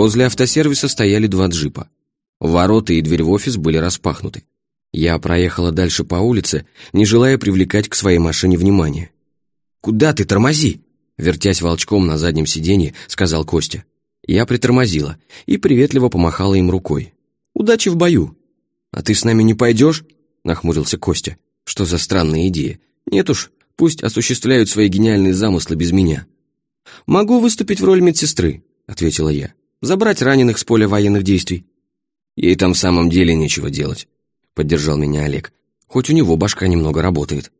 Возле автосервиса стояли два джипа. Ворота и дверь в офис были распахнуты. Я проехала дальше по улице, не желая привлекать к своей машине внимание. «Куда ты, тормози!» Вертясь волчком на заднем сиденье, сказал Костя. Я притормозила и приветливо помахала им рукой. «Удачи в бою!» «А ты с нами не пойдешь?» Нахмурился Костя. «Что за странная идея? Нет уж, пусть осуществляют свои гениальные замыслы без меня». «Могу выступить в роли медсестры», — ответила я. «Забрать раненых с поля военных действий». «Ей там в самом деле нечего делать», — поддержал меня Олег. «Хоть у него башка немного работает».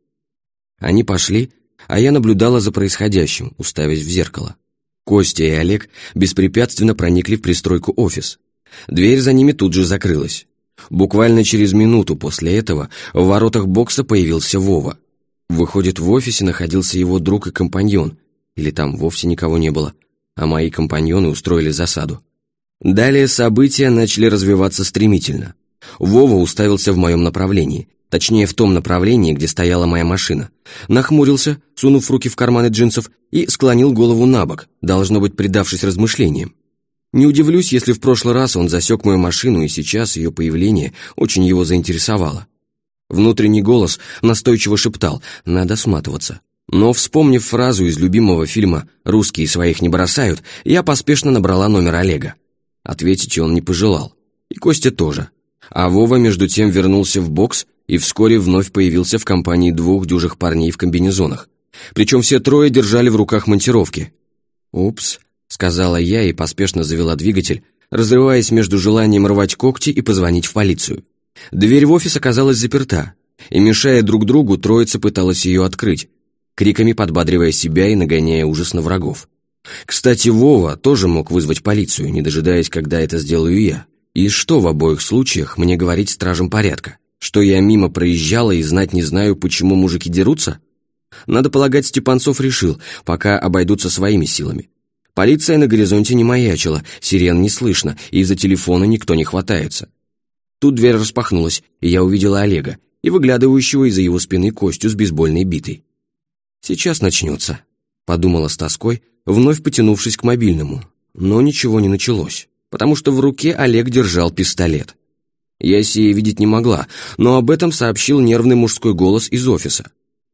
Они пошли, а я наблюдала за происходящим, уставясь в зеркало. Костя и Олег беспрепятственно проникли в пристройку офис. Дверь за ними тут же закрылась. Буквально через минуту после этого в воротах бокса появился Вова. Выходит, в офисе находился его друг и компаньон, или там вовсе никого не было, а мои компаньоны устроили засаду. Далее события начали развиваться стремительно. Вова уставился в моем направлении, точнее в том направлении, где стояла моя машина. Нахмурился, сунув руки в карманы джинсов, и склонил голову на бок, должно быть, предавшись размышлениям. Не удивлюсь, если в прошлый раз он засек мою машину, и сейчас ее появление очень его заинтересовало. Внутренний голос настойчиво шептал «надо сматываться». Но, вспомнив фразу из любимого фильма «Русские своих не бросают», я поспешно набрала номер Олега. Ответить он не пожелал. И Костя тоже. А Вова, между тем, вернулся в бокс и вскоре вновь появился в компании двух дюжих парней в комбинезонах. Причем все трое держали в руках монтировки. «Упс», сказала я и поспешно завела двигатель, разрываясь между желанием рвать когти и позвонить в полицию. Дверь в офис оказалась заперта, и, мешая друг другу, троица пыталась ее открыть, криками подбадривая себя и нагоняя ужас на врагов. Кстати, Вова тоже мог вызвать полицию, не дожидаясь, когда это сделаю я. И что в обоих случаях мне говорить стражам порядка? Что я мимо проезжала и знать не знаю, почему мужики дерутся? Надо полагать, Степанцов решил, пока обойдутся своими силами. Полиция на горизонте не маячила, сирен не слышно, и из-за телефона никто не хватается. Тут дверь распахнулась, и я увидела Олега и выглядывающего из-за его спины Костю с бейсбольной битой. «Сейчас начнется», — подумала с тоской, вновь потянувшись к мобильному. Но ничего не началось, потому что в руке Олег держал пистолет. Я сие видеть не могла, но об этом сообщил нервный мужской голос из офиса.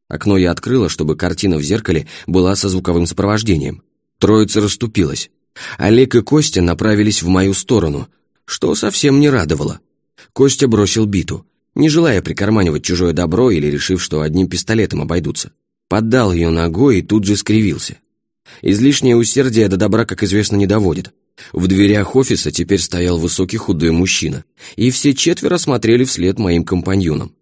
Окно я открыла, чтобы картина в зеркале была со звуковым сопровождением. Троица расступилась. Олег и Костя направились в мою сторону, что совсем не радовало. Костя бросил биту, не желая прикарманивать чужое добро или решив, что одним пистолетом обойдутся. Поддал ее ногой и тут же скривился. Излишнее усердие до добра, как известно, не доводит. В дверях офиса теперь стоял высокий худой мужчина, и все четверо смотрели вслед моим компаньонам.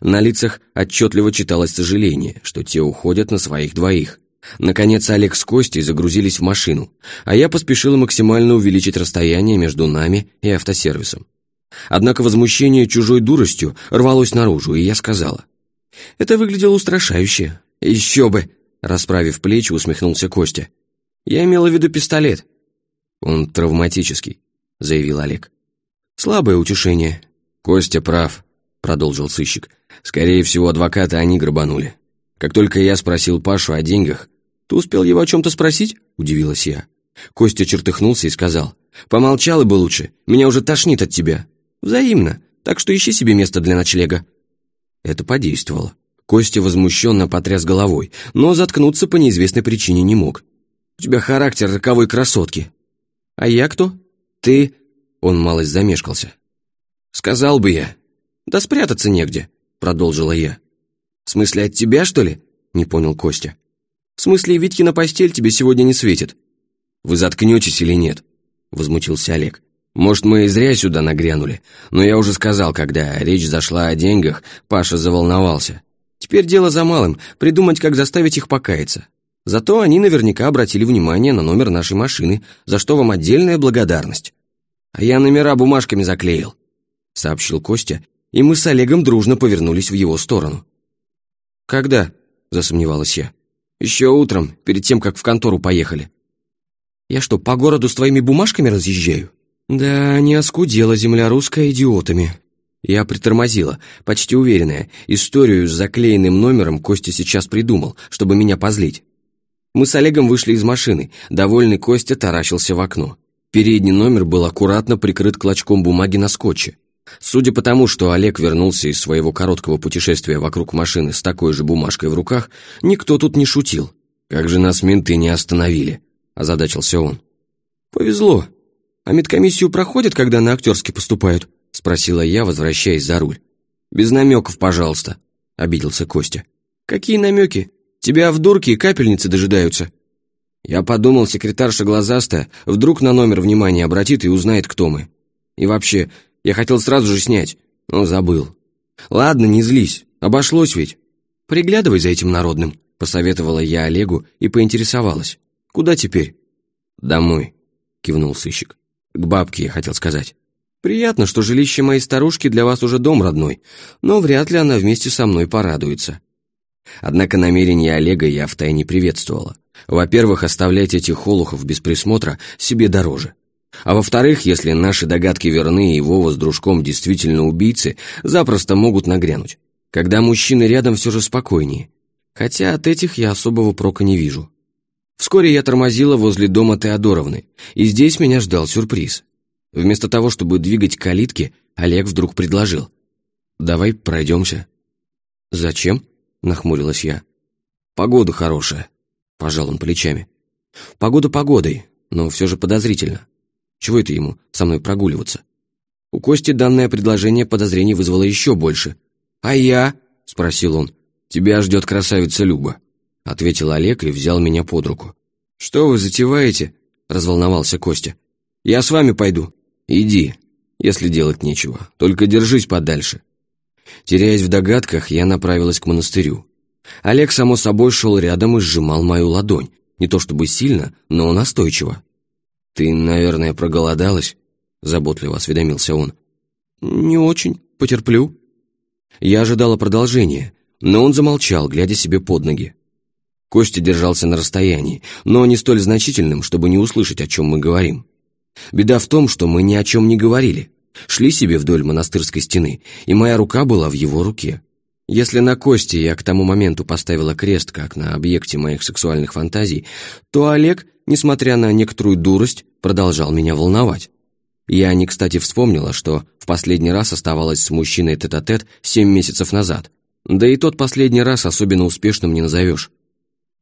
На лицах отчетливо читалось сожаление, что те уходят на своих двоих. Наконец Олег с Костей загрузились в машину, а я поспешила максимально увеличить расстояние между нами и автосервисом. Однако возмущение чужой дуростью рвалось наружу, и я сказала. «Это выглядело устрашающе. Еще бы!» Расправив плечи, усмехнулся Костя. «Я имела в виду пистолет». «Он травматический», — заявил Олег. «Слабое утешение». «Костя прав», — продолжил сыщик. «Скорее всего, адвоката они грабанули. Как только я спросил Пашу о деньгах... «Ты успел его о чем-то спросить?» – удивилась я. Костя чертыхнулся и сказал. «Помолчал бы лучше. Меня уже тошнит от тебя». «Взаимно. Так что ищи себе место для ночлега». Это подействовало. Костя возмущенно потряс головой, но заткнуться по неизвестной причине не мог. «У тебя характер роковой красотки». «А я кто?» «Ты...» Он малость замешкался. «Сказал бы я». «Да спрятаться негде», — продолжила я. «В смысле, от тебя, что ли?» — не понял Костя. «В смысле, Витькина постель тебе сегодня не светит?» «Вы заткнетесь или нет?» — возмутился Олег. «Может, мы и зря сюда нагрянули, но я уже сказал, когда речь зашла о деньгах, Паша заволновался. Теперь дело за малым — придумать, как заставить их покаяться. Зато они наверняка обратили внимание на номер нашей машины, за что вам отдельная благодарность. А я номера бумажками заклеил», — сообщил Костя, и мы с Олегом дружно повернулись в его сторону. «Когда?» – засомневалась я. «Еще утром, перед тем, как в контору поехали». «Я что, по городу с твоими бумажками разъезжаю?» «Да, не оскудела земля русская идиотами». Я притормозила, почти уверенная. Историю с заклеенным номером Костя сейчас придумал, чтобы меня позлить. Мы с Олегом вышли из машины. Довольный Костя таращился в окно. Передний номер был аккуратно прикрыт клочком бумаги на скотче. Судя по тому, что Олег вернулся из своего короткого путешествия вокруг машины с такой же бумажкой в руках, никто тут не шутил. «Как же нас менты не остановили?» – озадачился он. «Повезло. А медкомиссию проходят, когда на актерский поступают?» – спросила я, возвращаясь за руль. «Без намеков, пожалуйста», – обиделся Костя. «Какие намеки? Тебя в дурке и капельницы дожидаются». Я подумал, секретарша глазастая вдруг на номер внимание обратит и узнает, кто мы. И вообще, я хотел сразу же снять, но забыл. Ладно, не злись, обошлось ведь. Приглядывай за этим народным, посоветовала я Олегу и поинтересовалась. Куда теперь? Домой, кивнул сыщик. К бабке, я хотел сказать. Приятно, что жилище моей старушки для вас уже дом родной, но вряд ли она вместе со мной порадуется. Однако намерение Олега я втайне приветствовала. Во-первых, оставлять этих холухов без присмотра себе дороже. А во-вторых, если наши догадки верны и Вова с дружком действительно убийцы, запросто могут нагрянуть. Когда мужчины рядом все же спокойнее. Хотя от этих я особого прока не вижу. Вскоре я тормозила возле дома Теодоровны, и здесь меня ждал сюрприз. Вместо того, чтобы двигать к калитке, Олег вдруг предложил. «Давай пройдемся». «Зачем?» — нахмурилась я. «Погода хорошая», — пожал он плечами. «Погода погодой, но все же подозрительно. Чего это ему со мной прогуливаться? У Кости данное предложение подозрений вызвало еще больше. «А я?» — спросил он. «Тебя ждет красавица Люба», — ответил Олег и взял меня под руку. «Что вы затеваете?» — разволновался Костя. «Я с вами пойду». «Иди, если делать нечего, только держись подальше». Теряясь в догадках, я направилась к монастырю. Олег, само собой, шел рядом и сжимал мою ладонь, не то чтобы сильно, но настойчиво. «Ты, наверное, проголодалась?» — заботливо осведомился он. «Не очень, потерплю». Я ожидала продолжения, но он замолчал, глядя себе под ноги. Костя держался на расстоянии, но не столь значительным, чтобы не услышать, о чем мы говорим. Беда в том, что мы ни о чем не говорили. Шли себе вдоль монастырской стены, и моя рука была в его руке. Если на Косте я к тому моменту поставила крест, как на объекте моих сексуальных фантазий, то Олег, несмотря на некоторую дурость, продолжал меня волновать. Я не кстати вспомнила, что в последний раз оставалась с мужчиной тет-а-тет семь месяцев назад. Да и тот последний раз особенно успешным не назовешь.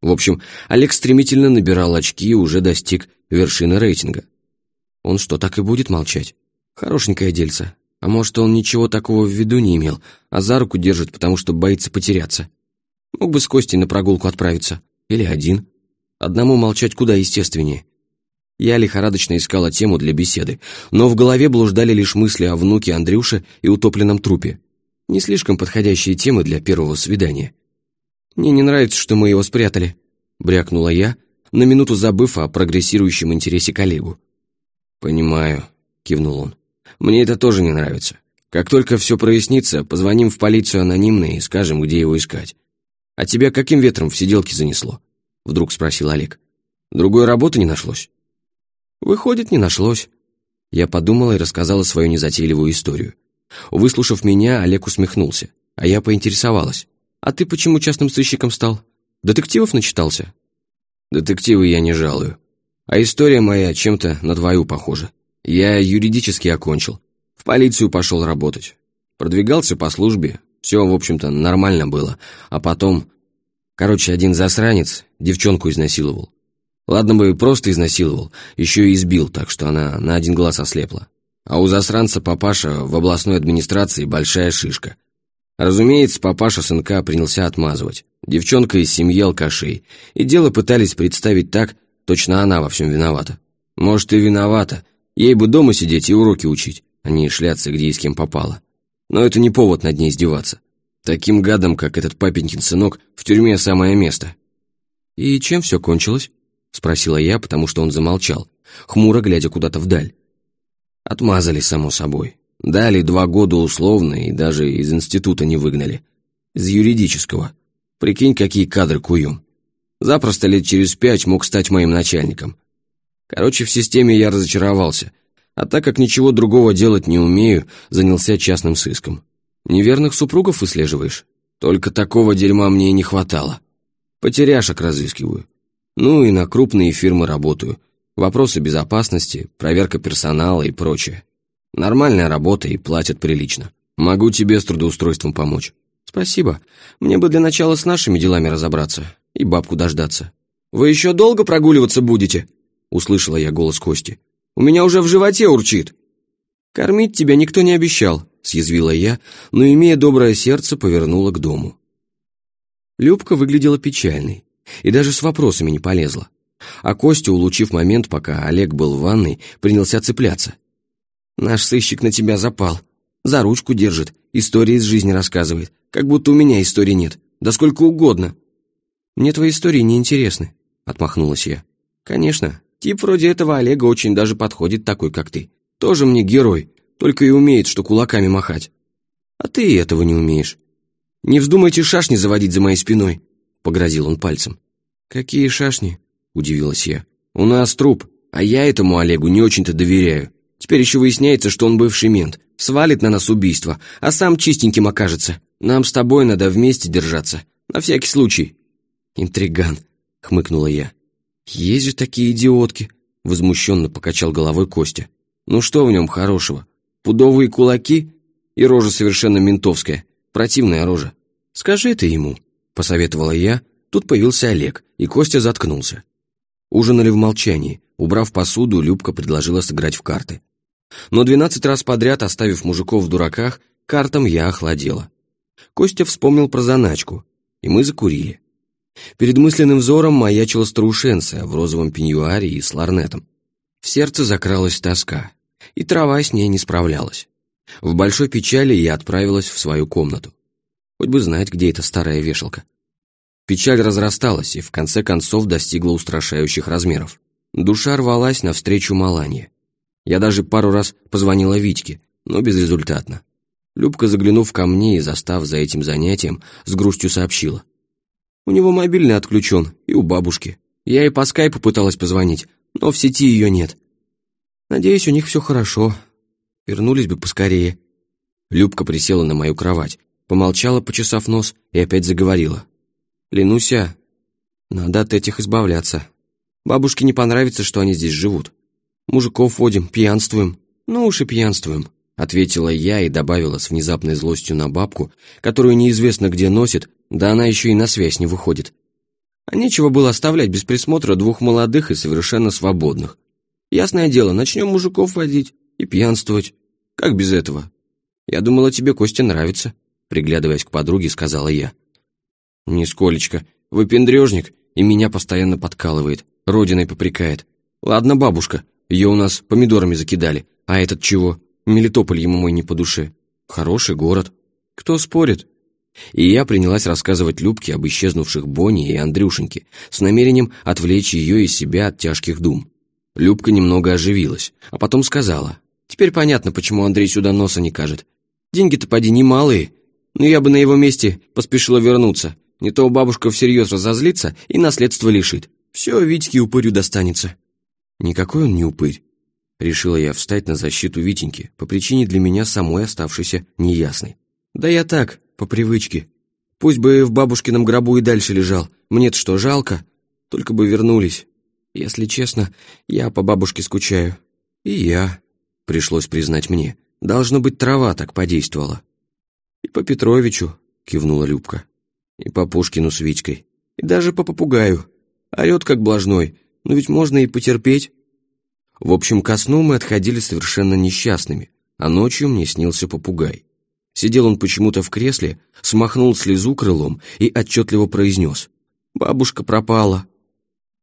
В общем, Олег стремительно набирал очки и уже достиг вершины рейтинга. Он что, так и будет молчать? Хорошенькое дельце. А может, он ничего такого в виду не имел, а за руку держит, потому что боится потеряться. Мог бы с Костей на прогулку отправиться. Или один. Одному молчать куда естественнее. Я лихорадочно искала тему для беседы, но в голове блуждали лишь мысли о внуке Андрюше и утопленном трупе. Не слишком подходящие темы для первого свидания. «Мне не нравится, что мы его спрятали», — брякнула я, на минуту забыв о прогрессирующем интересе коллегу. «Понимаю», — кивнул он. «Мне это тоже не нравится. Как только все прояснится, позвоним в полицию анонимно и скажем, где его искать. А тебя каким ветром в сиделке занесло?» — вдруг спросил Олег. «Другой работы не нашлось?» «Выходит, не нашлось». Я подумала и рассказала свою незатейливую историю. Выслушав меня, Олег усмехнулся, а я поинтересовалась. «А ты почему частным сыщиком стал? Детективов начитался?» «Детективы я не жалую. А история моя чем-то на твою похожа. Я юридически окончил. В полицию пошел работать. Продвигался по службе. Все, в общем-то, нормально было. А потом... Короче, один засранец девчонку изнасиловал. Ладно бы просто изнасиловал, еще и избил, так что она на один глаз ослепла. А у засранца папаша в областной администрации большая шишка. Разумеется, папаша сынка принялся отмазывать. Девчонка из семьи алкашей. И дело пытались представить так, точно она во всем виновата. Может, и виновата. Ей бы дома сидеть и уроки учить, а не шляться, где и с кем попало. Но это не повод над ней издеваться. Таким гадом, как этот папенькин сынок, в тюрьме самое место. И чем все кончилось? — спросила я, потому что он замолчал, хмуро глядя куда-то вдаль. Отмазали, само собой. Дали два года условно и даже из института не выгнали. Из юридического. Прикинь, какие кадры куем. Запросто лет через пять мог стать моим начальником. Короче, в системе я разочаровался, а так как ничего другого делать не умею, занялся частным сыском. Неверных супругов выслеживаешь? Только такого дерьма мне и не хватало. Потеряшек разыскиваю. Ну и на крупные фирмы работаю. Вопросы безопасности, проверка персонала и прочее. Нормальная работа и платят прилично. Могу тебе с трудоустройством помочь. Спасибо. Мне бы для начала с нашими делами разобраться и бабку дождаться. Вы еще долго прогуливаться будете? Услышала я голос Кости. У меня уже в животе урчит. Кормить тебя никто не обещал, съязвила я, но, имея доброе сердце, повернула к дому. Любка выглядела печальной и даже с вопросами не полезла. А Костя, улучив момент, пока Олег был в ванной, принялся цепляться. «Наш сыщик на тебя запал. За ручку держит, истории из жизни рассказывает, как будто у меня истории нет, да сколько угодно». «Мне твои истории не интересны», — отмахнулась я. «Конечно, тип вроде этого Олега очень даже подходит такой, как ты. Тоже мне герой, только и умеет, что кулаками махать. А ты и этого не умеешь. Не вздумайте шашни заводить за моей спиной», — погрозил он пальцем. «Какие шашни?» удивилась я. «У нас труп, а я этому Олегу не очень-то доверяю. Теперь еще выясняется, что он бывший мент, свалит на нас убийство, а сам чистеньким окажется. Нам с тобой надо вместе держаться, на всякий случай». «Интриган», — хмыкнула я. «Есть же такие идиотки», — возмущенно покачал головой Костя. «Ну что в нем хорошего? Пудовые кулаки и рожа совершенно ментовская, противная рожа. Скажи ты ему», — посоветовала я. Тут появился Олег, и Костя заткнулся. Ужинали в молчании. Убрав посуду, Любка предложила сыграть в карты. Но двенадцать раз подряд, оставив мужиков в дураках, картам я охладела. Костя вспомнил про заначку, и мы закурили. Перед мысленным взором маячила старушенция в розовом пеньюаре и с ларнетом. В сердце закралась тоска, и трава с ней не справлялась. В большой печали я отправилась в свою комнату. Хоть бы знать, где эта старая вешалка. Печаль разрасталась и в конце концов достигла устрашающих размеров. Душа рвалась навстречу Маланье. Я даже пару раз позвонила Витьке, но безрезультатно. Любка, заглянув ко мне и застав за этим занятием, с грустью сообщила. У него мобильный отключен, и у бабушки. Я и по скайпу пыталась позвонить, но в сети ее нет. Надеюсь, у них все хорошо. Вернулись бы поскорее. Любка присела на мою кровать, помолчала, почесав нос, и опять заговорила. «Ленуся, надо от этих избавляться. Бабушке не понравится, что они здесь живут. Мужиков водим, пьянствуем. Ну уж и пьянствуем», — ответила я и добавила с внезапной злостью на бабку, которую неизвестно где носит, да она еще и на связь не выходит. А нечего было оставлять без присмотра двух молодых и совершенно свободных. Ясное дело, начнем мужиков водить и пьянствовать. Как без этого? Я думала, тебе Костя нравится, приглядываясь к подруге, сказала я. «Нисколечко. Выпендрежник, и меня постоянно подкалывает, родиной попрекает. Ладно, бабушка, ее у нас помидорами закидали, а этот чего? Мелитополь ему мой не по душе. Хороший город. Кто спорит?» И я принялась рассказывать Любке об исчезнувших Бонни и Андрюшеньке с намерением отвлечь ее и себя от тяжких дум. Любка немного оживилась, а потом сказала, «Теперь понятно, почему Андрей сюда носа не кажет. Деньги-то поди немалые, но я бы на его месте поспешила вернуться. Не то бабушка всерьез разозлится и наследство лишит. Все Витьке упырю достанется». «Никакой он не упырь», — решила я встать на защиту Витеньки по причине для меня самой оставшейся неясной. «Да я так, по привычке. Пусть бы в бабушкином гробу и дальше лежал. Мне-то что, жалко? Только бы вернулись. Если честно, я по бабушке скучаю. И я, пришлось признать мне. Должно быть, трава так подействовала. И по Петровичу, кивнула Любка и по Пушкину с Витькой, и даже по попугаю. Орет как блажной, но ведь можно и потерпеть. В общем, ко сну мы отходили совершенно несчастными, а ночью мне снился попугай. Сидел он почему-то в кресле, смахнул слезу крылом и отчетливо произнес «Бабушка пропала».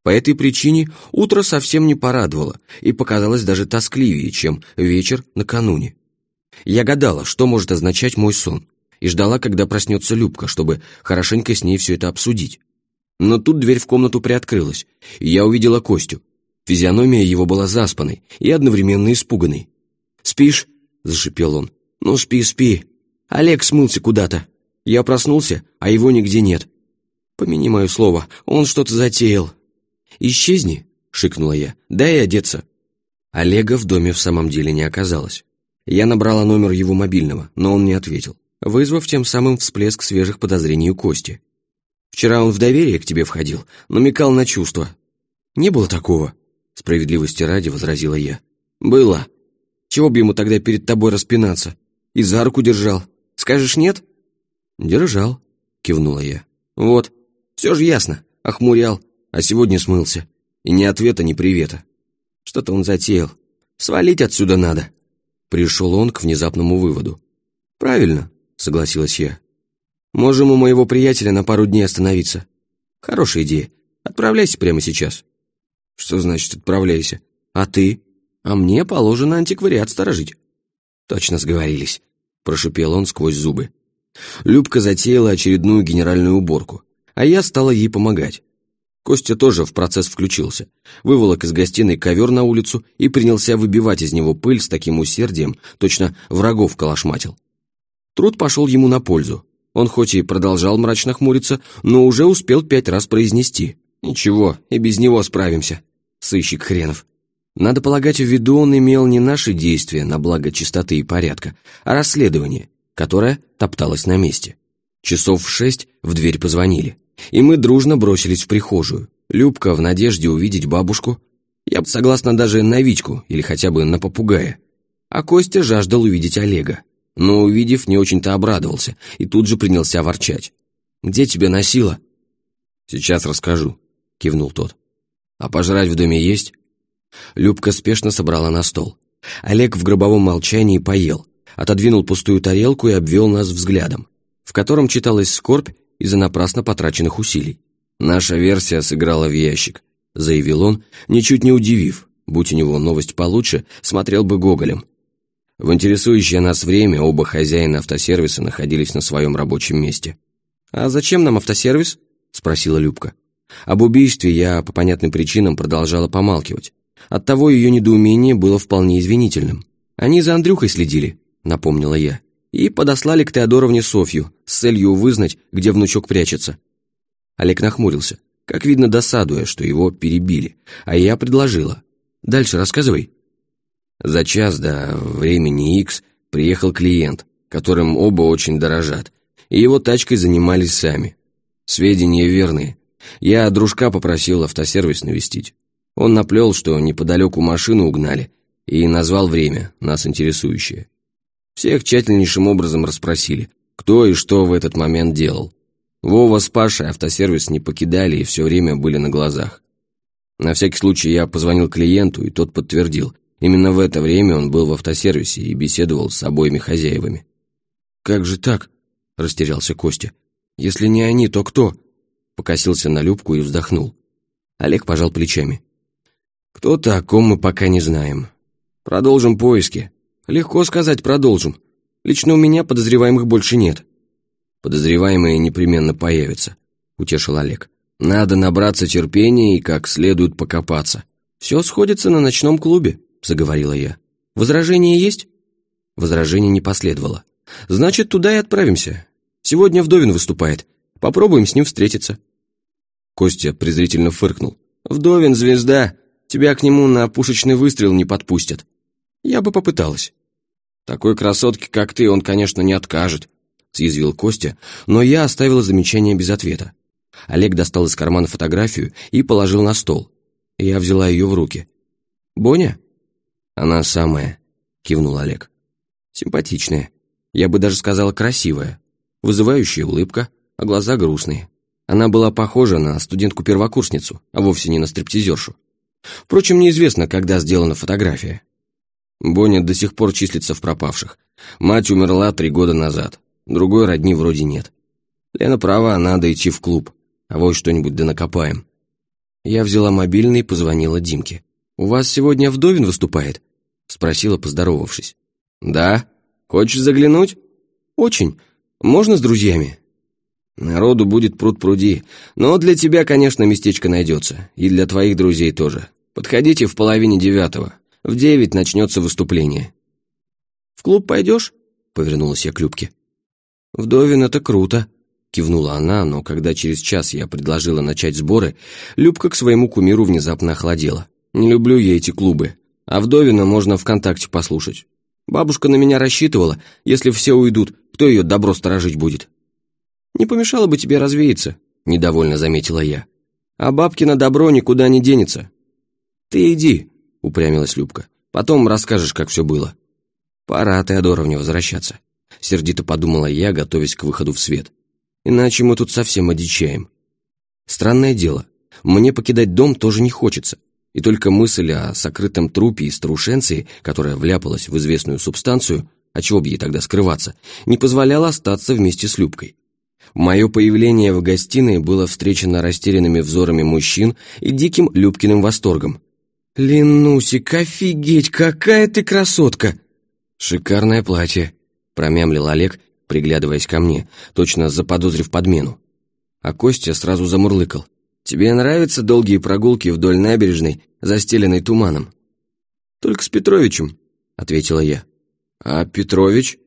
По этой причине утро совсем не порадовало и показалось даже тоскливее, чем вечер накануне. Я гадала, что может означать мой сон и ждала, когда проснется Любка, чтобы хорошенько с ней все это обсудить. Но тут дверь в комнату приоткрылась, и я увидела Костю. Физиономия его была заспанной и одновременно испуганной. «Спишь?» — зашипел он. «Ну, спи, спи. Олег смылся куда-то. Я проснулся, а его нигде нет. Помяни мое слово, он что-то затеял». «Исчезни», — шикнула я. «Дай одеться». Олега в доме в самом деле не оказалось. Я набрала номер его мобильного, но он не ответил вызвав тем самым всплеск свежих подозрений у Кости. «Вчера он в доверие к тебе входил, намекал на чувства». «Не было такого». Справедливости ради возразила я. «Было. Чего бы ему тогда перед тобой распинаться? И за руку держал. Скажешь нет?» «Держал», — кивнула я. «Вот, все же ясно. Охмурял, а сегодня смылся. И ни ответа, ни привета. Что-то он затеял. Свалить отсюда надо». Пришел он к внезапному выводу. «Правильно», — согласилась я. «Можем у моего приятеля на пару дней остановиться. Хорошая идея. Отправляйся прямо сейчас». «Что значит «отправляйся»? А ты?» «А мне положено антиквариат сторожить». «Точно сговорились», — прошипел он сквозь зубы. Любка затеяла очередную генеральную уборку, а я стала ей помогать. Костя тоже в процесс включился, выволок из гостиной ковер на улицу и принялся выбивать из него пыль с таким усердием, точно врагов калашматил. Труд пошел ему на пользу. Он хоть и продолжал мрачно хмуриться, но уже успел пять раз произнести. «Ничего, и без него справимся, сыщик хренов». Надо полагать, в виду он имел не наши действия на благо чистоты и порядка, а расследование, которое топталось на месте. Часов в шесть в дверь позвонили, и мы дружно бросились в прихожую. Любка в надежде увидеть бабушку. Я бы согласна даже на Витьку или хотя бы на попугая. А Костя жаждал увидеть Олега. Но, увидев, не очень-то обрадовался и тут же принялся ворчать. «Где тебя носило?» «Сейчас расскажу», — кивнул тот. «А пожрать в доме есть?» Любка спешно собрала на стол. Олег в гробовом молчании поел, отодвинул пустую тарелку и обвел нас взглядом, в котором читалась скорбь из-за напрасно потраченных усилий. «Наша версия сыграла в ящик», — заявил он, ничуть не удивив, будь у него новость получше, смотрел бы Гоголем. В интересующее нас время оба хозяина автосервиса находились на своем рабочем месте. «А зачем нам автосервис?» — спросила Любка. Об убийстве я по понятным причинам продолжала помалкивать. Оттого ее недоумение было вполне извинительным. «Они за Андрюхой следили», — напомнила я, «и подослали к Теодоровне Софью с целью вызнать, где внучок прячется». Олег нахмурился, как видно, досадуя, что его перебили, а я предложила. «Дальше рассказывай». За час до времени X приехал клиент, которым оба очень дорожат, и его тачкой занимались сами. Сведения верные. Я дружка попросил автосервис навестить. Он наплел, что неподалеку машину угнали, и назвал время, нас интересующее. Всех тщательнейшим образом расспросили, кто и что в этот момент делал. Вова с Пашей автосервис не покидали и все время были на глазах. На всякий случай я позвонил клиенту, и тот подтвердил. Именно в это время он был в автосервисе и беседовал с обоими хозяевами. «Как же так?» – растерялся Костя. «Если не они, то кто?» Покосился на Любку и вздохнул. Олег пожал плечами. Кто-то, о ком мы пока не знаем. Продолжим поиски. Легко сказать «продолжим». Лично у меня подозреваемых больше нет. Подозреваемые непременно появятся, утешил Олег. Надо набраться терпения и как следует покопаться. Все сходится на ночном клубе, заговорила я. Возражения есть? Возражений не последовало. Значит, туда и отправимся. Сегодня Вдовин выступает. Попробуем с ним встретиться. Костя презрительно фыркнул. Вдовин звезда, Тебя к нему на пушечный выстрел не подпустят. Я бы попыталась. Такой красотке, как ты, он, конечно, не откажет, съязвил Костя, но я оставила замечание без ответа. Олег достал из кармана фотографию и положил на стол. Я взяла ее в руки. «Боня?» «Она самая», — кивнул Олег. «Симпатичная. Я бы даже сказала красивая. Вызывающая улыбка, а глаза грустные. Она была похожа на студентку-первокурсницу, а вовсе не на стриптизершу. Впрочем, неизвестно, когда сделана фотография. Боня до сих пор числится в пропавших. Мать умерла три года назад. Другой родни вроде нет. Лена права, надо идти в клуб. А вот что-нибудь да накопаем. Я взяла мобильный и позвонила Димке. «У вас сегодня Вдовин выступает?» Спросила, поздоровавшись. «Да. Хочешь заглянуть?» «Очень. Можно с друзьями?» «Народу будет пруд-пруди. Но для тебя, конечно, местечко найдется. И для твоих друзей тоже. Подходите в половине девятого. В девять начнется выступление». «В клуб пойдешь?» — повернулась я к Любке. «Вдовин, это круто», — кивнула она, но когда через час я предложила начать сборы, Любка к своему кумиру внезапно охладела. «Не люблю я эти клубы, а Вдовина можно ВКонтакте послушать. Бабушка на меня рассчитывала, если все уйдут, кто ее добро сторожить будет?» «Не помешало бы тебе развеяться», — недовольно заметила я. «А бабки на добро никуда не денется. «Ты иди», — упрямилась Любка. «Потом расскажешь, как все было». «Пора Теодоровне возвращаться», — сердито подумала я, готовясь к выходу в свет. «Иначе мы тут совсем одичаем». Странное дело, мне покидать дом тоже не хочется, и только мысль о сокрытом трупе из старушенции, которая вляпалась в известную субстанцию, а чего бы ей тогда скрываться, не позволяла остаться вместе с Любкой. Мое появление в гостиной было встречено растерянными взорами мужчин и диким Любкиным восторгом. «Ленусик, офигеть, какая ты красотка!» «Шикарное платье», — промямлил Олег, приглядываясь ко мне, точно заподозрив подмену. А Костя сразу замурлыкал. «Тебе нравятся долгие прогулки вдоль набережной, застеленной туманом?» «Только с Петровичем», — ответила я. «А Петрович?»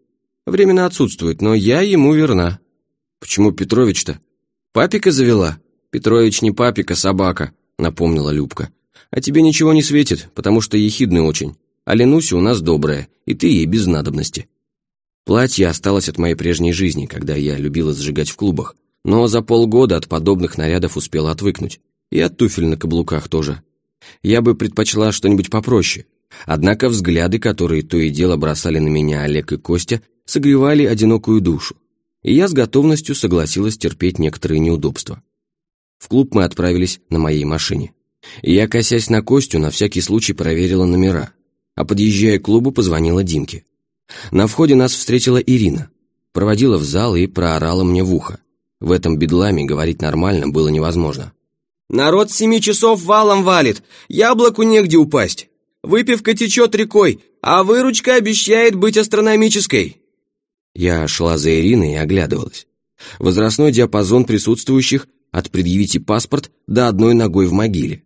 «Временно отсутствует, но я ему верна». «Почему Петрович-то?» «Папика завела?» «Петрович не папика, собака», — напомнила Любка. «А тебе ничего не светит, потому что ехидный очень. А Ленуся у нас добрая, и ты ей без надобности». Платье осталось от моей прежней жизни, когда я любила сжигать в клубах, но за полгода от подобных нарядов успела отвыкнуть. И от туфель на каблуках тоже. Я бы предпочла что-нибудь попроще. Однако взгляды, которые то и дело бросали на меня Олег и Костя, согревали одинокую душу и я с готовностью согласилась терпеть некоторые неудобства. В клуб мы отправились на моей машине. я, косясь на Костю, на всякий случай проверила номера, а подъезжая к клубу, позвонила Димке. На входе нас встретила Ирина, проводила в зал и проорала мне в ухо. В этом бедламе говорить нормально было невозможно. «Народ с семи часов валом валит, яблоку негде упасть. Выпивка течет рекой, а выручка обещает быть астрономической. Я шла за Ириной и оглядывалась. Возрастной диапазон присутствующих от «предъявите паспорт» до одной ногой в могиле.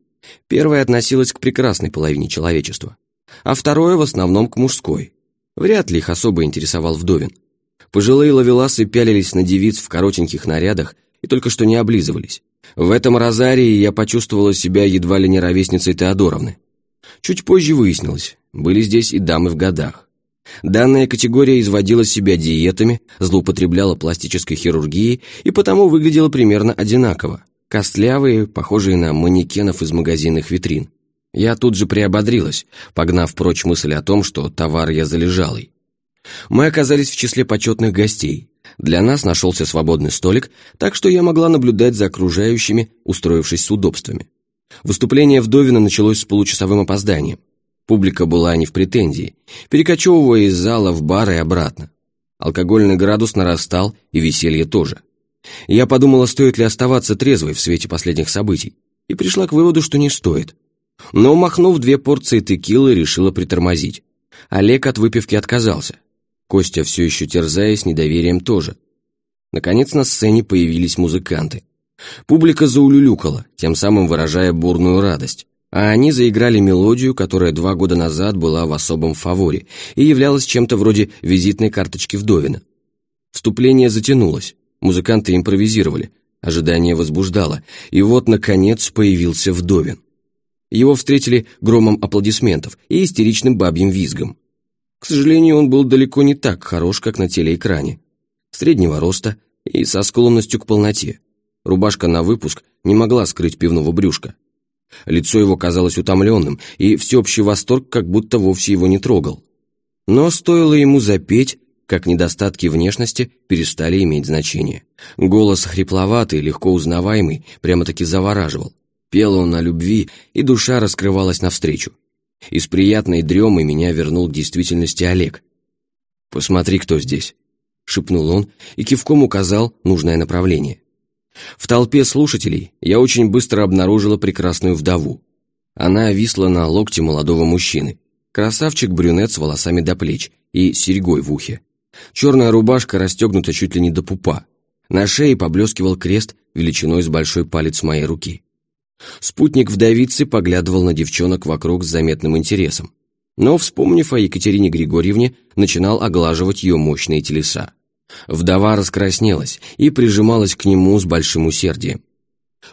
Первое относилось к прекрасной половине человечества, а второе в основном к мужской. Вряд ли их особо интересовал вдовин. Пожилые ловеласы пялились на девиц в коротеньких нарядах и только что не облизывались. В этом розарии я почувствовала себя едва ли не ровесницей Теодоровны. Чуть позже выяснилось, были здесь и дамы в годах. Данная категория изводила себя диетами, злоупотребляла пластической хирургией и потому выглядела примерно одинаково. Костлявые, похожие на манекенов из магазинных витрин. Я тут же приободрилась, погнав прочь мысль о том, что товар я залежалый. Мы оказались в числе почетных гостей. Для нас нашелся свободный столик, так что я могла наблюдать за окружающими, устроившись с удобствами. Выступление Вдовина началось с получасовым опозданием. Публика была не в претензии, перекочевывая из зала в бар и обратно. Алкогольный градус нарастал, и веселье тоже. Я подумала, стоит ли оставаться трезвой в свете последних событий, и пришла к выводу, что не стоит. Но, махнув две порции текилы, решила притормозить. Олег от выпивки отказался. Костя, все еще терзаясь недоверием, тоже. Наконец на сцене появились музыканты. Публика заулюлюкала, тем самым выражая бурную радость а они заиграли мелодию, которая два года назад была в особом фаворе и являлась чем-то вроде визитной карточки Вдовина. Вступление затянулось, музыканты импровизировали, ожидание возбуждало, и вот, наконец, появился Вдовин. Его встретили громом аплодисментов и истеричным бабьим визгом. К сожалению, он был далеко не так хорош, как на телеэкране. Среднего роста и со склонностью к полноте. Рубашка на выпуск не могла скрыть пивного брюшка. Лицо его казалось утомленным, и всеобщий восторг как будто вовсе его не трогал. Но стоило ему запеть, как недостатки внешности перестали иметь значение. Голос хрипловатый, легко узнаваемый, прямо-таки завораживал. Пел он о любви, и душа раскрывалась навстречу. Из приятной дремы меня вернул к действительности Олег. «Посмотри, кто здесь», — шепнул он и кивком указал нужное направление. В толпе слушателей я очень быстро обнаружила прекрасную вдову. Она висла на локте молодого мужчины. Красавчик-брюнет с волосами до плеч и серьгой в ухе. Черная рубашка расстегнута чуть ли не до пупа. На шее поблескивал крест величиной с большой палец моей руки. Спутник вдовицы поглядывал на девчонок вокруг с заметным интересом. Но, вспомнив о Екатерине Григорьевне, начинал оглаживать ее мощные телеса. Вдова раскраснелась и прижималась к нему с большим усердием.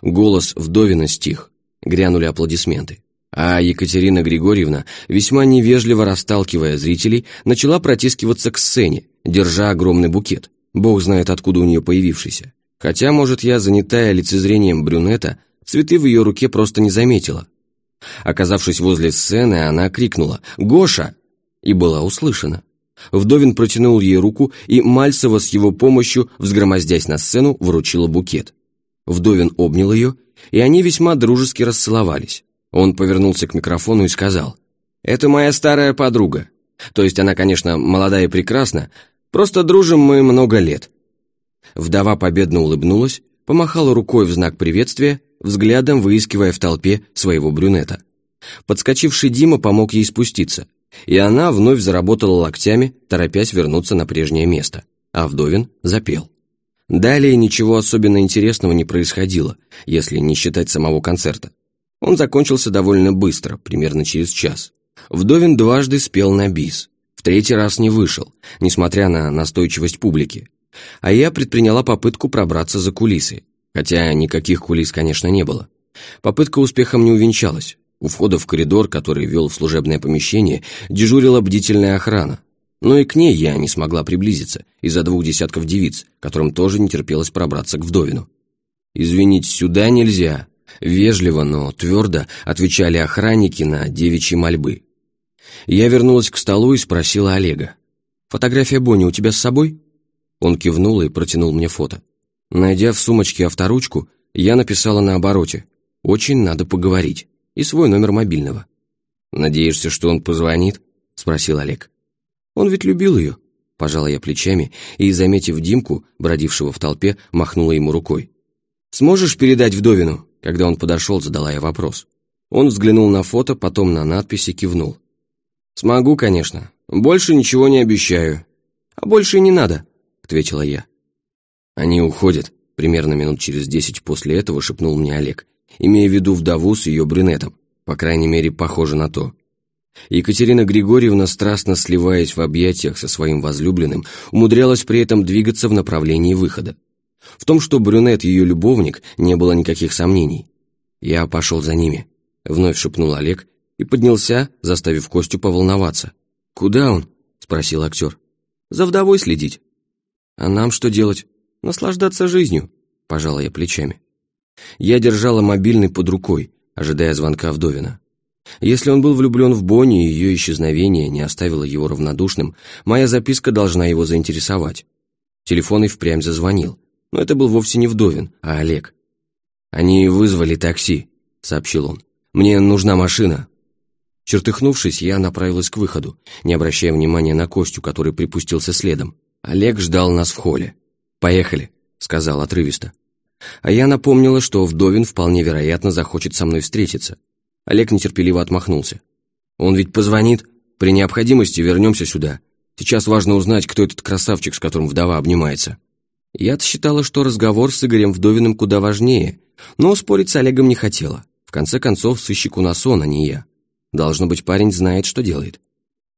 Голос вдовина стих, грянули аплодисменты. А Екатерина Григорьевна, весьма невежливо расталкивая зрителей, начала протискиваться к сцене, держа огромный букет, бог знает откуда у нее появившийся. Хотя, может, я, занятая лицезрением брюнета, цветы в ее руке просто не заметила. Оказавшись возле сцены, она крикнула «Гоша!» и была услышана. Вдовин протянул ей руку, и Мальцева с его помощью, взгромоздясь на сцену, вручила букет. Вдовин обнял ее, и они весьма дружески расцеловались. Он повернулся к микрофону и сказал, «Это моя старая подруга. То есть она, конечно, молодая и прекрасна, просто дружим мы много лет». Вдова победно улыбнулась, помахала рукой в знак приветствия, взглядом выискивая в толпе своего брюнета. Подскочивший Дима помог ей спуститься, и она вновь заработала локтями, торопясь вернуться на прежнее место, а Вдовин запел. Далее ничего особенно интересного не происходило, если не считать самого концерта. Он закончился довольно быстро, примерно через час. Вдовин дважды спел на бис, в третий раз не вышел, несмотря на настойчивость публики. А я предприняла попытку пробраться за кулисы, хотя никаких кулис, конечно, не было. Попытка успехом не увенчалась. У входа в коридор, который вел в служебное помещение, дежурила бдительная охрана. Но и к ней я не смогла приблизиться из-за двух десятков девиц, которым тоже не терпелось пробраться к вдовину. «Извините, сюда нельзя», Вежливо, но твердо отвечали охранники на девичьи мольбы. Я вернулась к столу и спросила Олега. «Фотография Бонни у тебя с собой?» Он кивнул и протянул мне фото. Найдя в сумочке авторучку, я написала на обороте «Очень надо поговорить» и свой номер мобильного. «Надеешься, что он позвонит?» — спросил Олег. «Он ведь любил ее», — пожала я плечами и, заметив Димку, бродившего в толпе, махнула ему рукой. «Сможешь передать вдовину?» Когда он подошел, задала я вопрос. Он взглянул на фото, потом на надпись и кивнул. «Смогу, конечно. Больше ничего не обещаю». «А больше и не надо», — ответила я. «Они уходят», — примерно минут через десять после этого шепнул мне Олег, имея в виду вдову с ее брюнетом, по крайней мере, похоже на то. Екатерина Григорьевна, страстно сливаясь в объятиях со своим возлюбленным, умудрялась при этом двигаться в направлении выхода. В том, что брюнет ее любовник, не было никаких сомнений. «Я пошел за ними», — вновь шепнул Олег и поднялся, заставив Костю поволноваться. «Куда он?» — спросил актер. «За вдовой следить». «А нам что делать? Наслаждаться жизнью», — пожала я плечами. Я держала мобильный под рукой, ожидая звонка Вдовина. Если он был влюблен в Бонни и ее исчезновение не оставило его равнодушным, моя записка должна его заинтересовать. Телефон и впрямь зазвонил. Но это был вовсе не Вдовин, а Олег. «Они вызвали такси», — сообщил он. «Мне нужна машина». Чертыхнувшись, я направилась к выходу, не обращая внимания на Костю, который припустился следом. Олег ждал нас в холле. «Поехали», — сказал отрывисто. А я напомнила, что Вдовин вполне вероятно захочет со мной встретиться. Олег нетерпеливо отмахнулся. «Он ведь позвонит. При необходимости вернемся сюда. Сейчас важно узнать, кто этот красавчик, с которым вдова обнимается». Я-то считала, что разговор с Игорем Вдовиным куда важнее, но спорить с Олегом не хотела. В конце концов, сыщик у нас он, а не я. Должно быть, парень знает, что делает.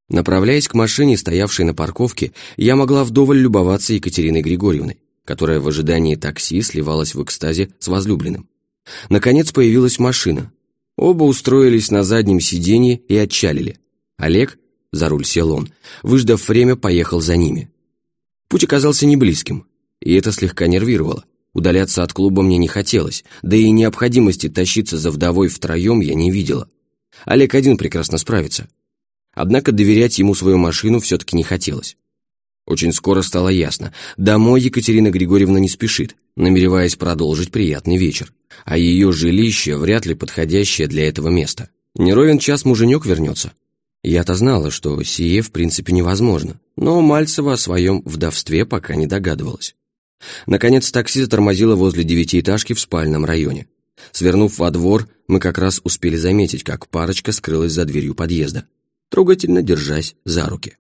Направляясь к машине, стоявшей на парковке, я могла вдоволь любоваться Екатериной Григорьевной, которая в ожидании такси сливалась в экстазе с возлюбленным. Наконец появилась машина. Оба устроились на заднем сиденье и отчалили. Олег, за руль сел он, выждав время, поехал за ними. Путь оказался неблизким и это слегка нервировало. Удаляться от клуба мне не хотелось, да и необходимости тащиться за вдовой втроем я не видела. Олег один прекрасно справится. Однако доверять ему свою машину все-таки не хотелось. Очень скоро стало ясно, домой Екатерина Григорьевна не спешит, намереваясь продолжить приятный вечер, а ее жилище вряд ли подходящее для этого места. Не ровен час муженек вернется. Я-то знала, что сие в принципе невозможно, но Мальцева о своем вдовстве пока не догадывалась. Наконец такси затормозило возле девятиэтажки в спальном районе. Свернув во двор, мы как раз успели заметить, как парочка скрылась за дверью подъезда, трогательно держась за руки.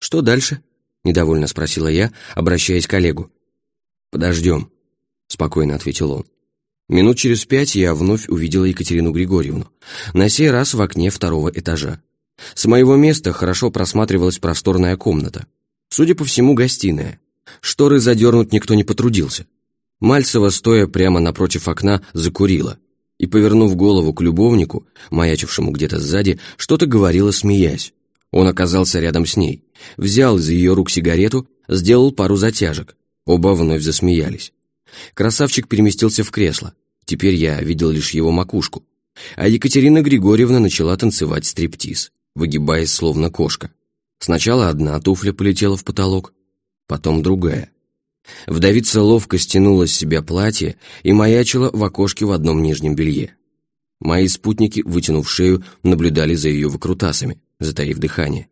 «Что дальше?» — недовольно спросила я, обращаясь к коллегу. «Подождем», — спокойно ответил он. Минут через пять я вновь увидела Екатерину Григорьевну, на сей раз в окне второго этажа. С моего места хорошо просматривалась просторная комната. Судя по всему, гостиная. Шторы задернуть никто не потрудился. Мальцева, стоя прямо напротив окна, закурила и, повернув голову к любовнику, маячившему где-то сзади, что-то говорила, смеясь. Он оказался рядом с ней, взял из ее рук сигарету, сделал пару затяжек. Оба вновь засмеялись. Красавчик переместился в кресло. Теперь я видел лишь его макушку. а Екатерина Григорьевна начала танцевать стриптиз, выгибаясь словно кошка. Сначала одна туфля полетела в потолок, потом другая. Вдовица ловко стянула с себя платье и маячила в окошке в одном нижнем белье. Мои спутники, вытянув шею, наблюдали за ее выкрутасами, затаив дыхание.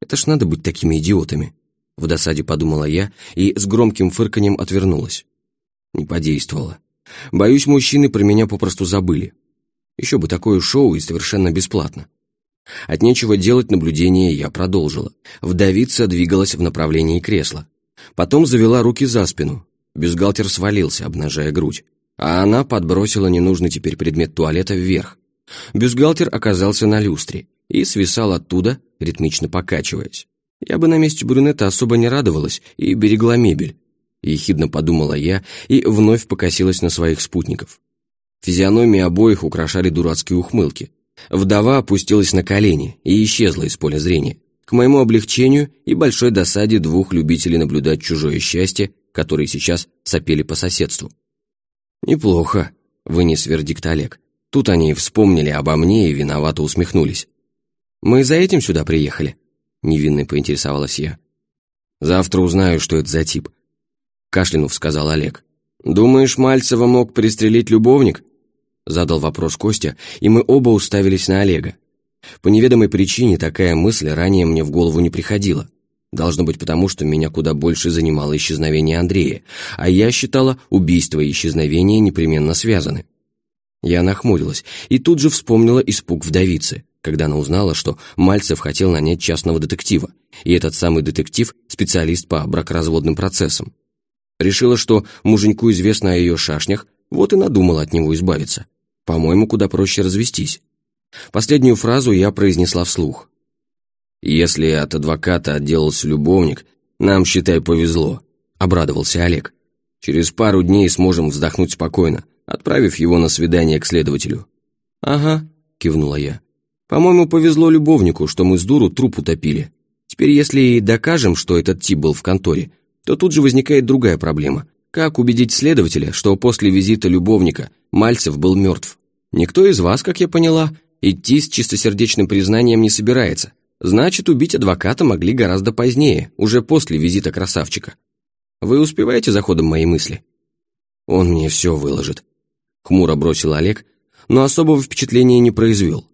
Это ж надо быть такими идиотами. В досаде подумала я и с громким фырканьем отвернулась. Не подействовало. Боюсь, мужчины про меня попросту забыли. Еще бы такое шоу и совершенно бесплатно. От нечего делать наблюдение я продолжила. Вдовица двигалась в направлении кресла. Потом завела руки за спину. Бюстгальтер свалился, обнажая грудь. А она подбросила ненужный теперь предмет туалета вверх. Бюстгальтер оказался на люстре и свисал оттуда, ритмично покачиваясь. Я бы на месте брюнета особо не радовалась и берегла мебель. Ехидно подумала я и вновь покосилась на своих спутников. Физиономии обоих украшали дурацкие ухмылки. Вдова опустилась на колени и исчезла из поля зрения. К моему облегчению и большой досаде двух любителей наблюдать чужое счастье, которые сейчас сопели по соседству. «Неплохо», — вынес вердикт Олег. Тут они вспомнили обо мне и виновато усмехнулись. «Мы за этим сюда приехали?» — невинно поинтересовалась я. «Завтра узнаю, что это за тип», — кашлянув сказал Олег. «Думаешь, Мальцева мог пристрелить любовник?» Задал вопрос Костя, и мы оба уставились на Олега. По неведомой причине такая мысль ранее мне в голову не приходила. Должно быть потому, что меня куда больше занимало исчезновение Андрея, а я считала, убийство и исчезновение непременно связаны. Я нахмурилась и тут же вспомнила испуг вдовицы, когда она узнала, что Мальцев хотел нанять частного детектива, и этот самый детектив – специалист по бракоразводным процессам. Решила, что муженьку известно о ее шашнях, вот и надумала от него избавиться. По-моему, куда проще развестись. Последнюю фразу я произнесла вслух. «Если от адвоката отделался любовник, нам, считай, повезло», — обрадовался Олег. «Через пару дней сможем вздохнуть спокойно, отправив его на свидание к следователю». «Ага», — кивнула я. «По-моему, повезло любовнику, что мы с дуру труп утопили. Теперь, если и докажем, что этот тип был в конторе, то тут же возникает другая проблема. Как убедить следователя, что после визита любовника Мальцев был мертв? Никто из вас, как я поняла, идти с чистосердечным признанием не собирается. Значит, убить адвоката могли гораздо позднее, уже после визита красавчика. Вы успеваете за ходом моей мысли? Он мне все выложит. Хмуро бросил Олег, но особого впечатления не произвел.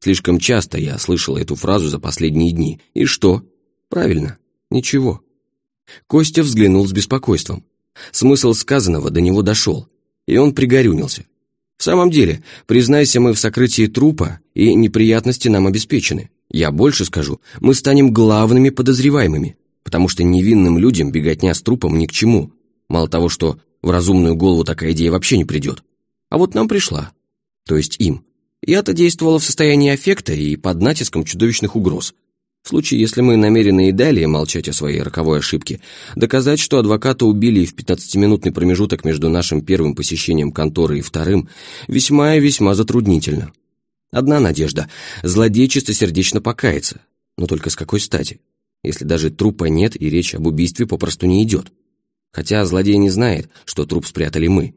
Слишком часто я слышал эту фразу за последние дни. И что? Правильно, ничего. Костя взглянул с беспокойством. Смысл сказанного до него дошел, и он пригорюнился. В самом деле, признайся мы в сокрытии трупа, и неприятности нам обеспечены. Я больше скажу, мы станем главными подозреваемыми, потому что невинным людям беготня с трупом ни к чему. Мало того, что в разумную голову такая идея вообще не придет. А вот нам пришла. То есть им. Я-то действовала в состоянии аффекта и под натиском чудовищных угроз. В случае, если мы намерены и далее молчать о своей роковой ошибке, доказать, что адвоката убили в 15-минутный промежуток между нашим первым посещением конторы и вторым, весьма и весьма затруднительно. Одна надежда – злодей чистосердечно покается. Но только с какой стати? Если даже трупа нет и речь об убийстве попросту не идет. Хотя злодей не знает, что труп спрятали мы.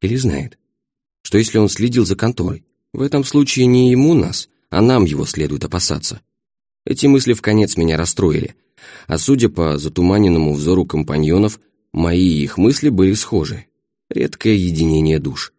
Или знает? Что если он следил за конторой? В этом случае не ему нас, а нам его следует опасаться. Эти мысли в конец меня расстроили, а судя по затуманенному взору компаньонов, мои и их мысли были схожи. Редкое единение душ.